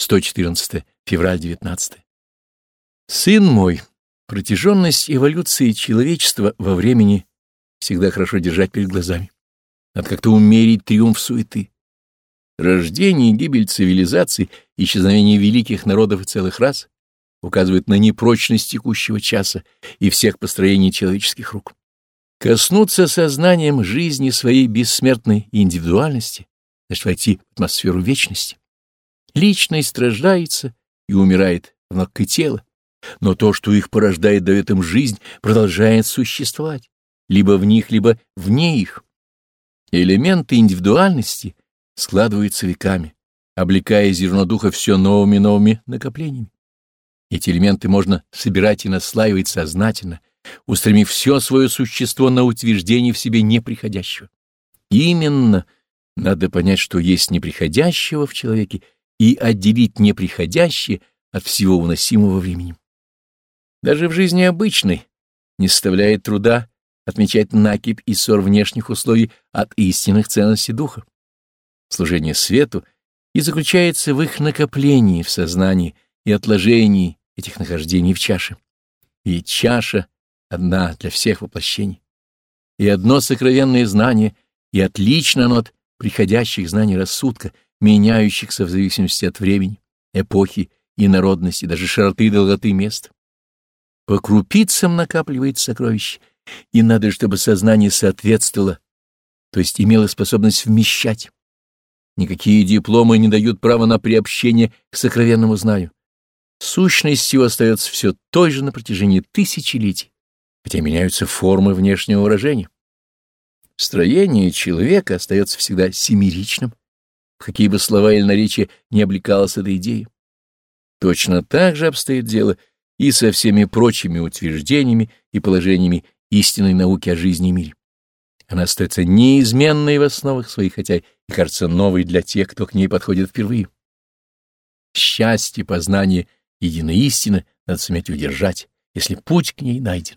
114 февраль 19. Сын мой, протяженность эволюции человечества во времени всегда хорошо держать перед глазами. Надо как-то умерить триумф суеты. Рождение и гибель цивилизаций, исчезновение великих народов и целых рас указывают на непрочность текущего часа и всех построений человеческих рук. Коснуться сознанием жизни своей бессмертной индивидуальности, значит войти в атмосферу вечности. Личность рождается и умирает, равно как и тело, но то, что их порождает, дает им жизнь, продолжает существовать, либо в них, либо вне их. Элементы индивидуальности складываются веками, облекая зерно духа все новыми новыми накоплениями. Эти элементы можно собирать и наслаивать сознательно, устремив все свое существо на утверждение в себе неприходящего. Именно надо понять, что есть неприходящего в человеке, и отделить неприходящее от всего уносимого временем. Даже в жизни обычной не составляет труда отмечать накипь и ссор внешних условий от истинных ценностей духа. Служение свету и заключается в их накоплении в сознании и отложении этих нахождений в чаше. И чаша одна для всех воплощений. И одно сокровенное знание, и отлично оно от приходящих знаний рассудка — меняющихся в зависимости от времени, эпохи и народности, даже широты и долготы мест. По крупицам накапливается сокровище, и надо, чтобы сознание соответствовало, то есть имело способность вмещать. Никакие дипломы не дают права на приобщение к сокровенному знанию. Сущность его остается все той же на протяжении тысячелетий, хотя меняются формы внешнего выражения. Строение человека остается всегда семеричным, какие бы слова или наречия не облекалась эта идея. Точно так же обстоит дело и со всеми прочими утверждениями и положениями истинной науки о жизни и мире. Она остается неизменной в основах своих, хотя и кажется новой для тех, кто к ней подходит впервые. Счастье, познание единой истины надо суметь удержать, если путь к ней найден.